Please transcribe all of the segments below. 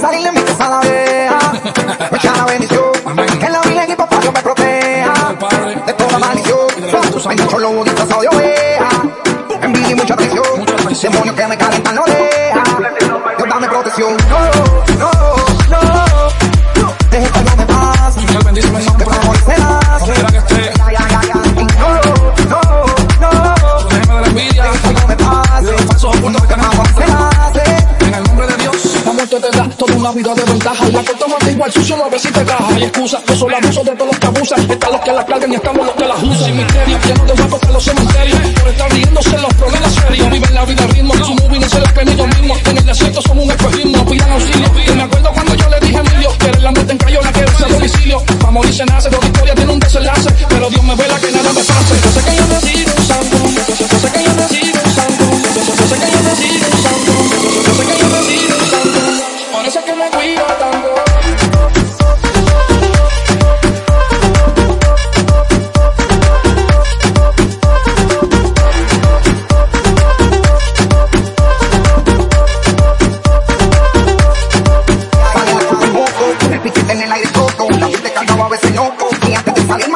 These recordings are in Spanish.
salir mi casa la vieja. Echa la bendición. Que la vida y papá Dios me proteja. De toda maldición. De oveja. Envidia y mucha traición. Demonios que me calentan la oreja. Dios dame protección. No, no, no. Deje que no me pase. No, no, no. No me pase. Toda una vida de ventaja. La corta mata igual sucio, no ves si te caja. Hay excusas, yo soy abuso de todos los que abusan. Están los que la cargan y estamos los que las usan. Sin misterio, lleno de huecos para los cementerios. Por estar riéndose los problemas serios. Viven la vida ritmo, su movie no se la creen ellos mismos. En el desierto somos un espejismo, pidan auxilio. Y me acuerdo cuando yo le dije a Emilio, que la muerte en Cayola, que eres el domicilio. Pa' morir nace,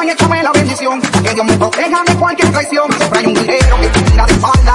échame la bendición. Que Dios me proteja de cualquier traición. Siempre hay un guerrero que te tira de espalda.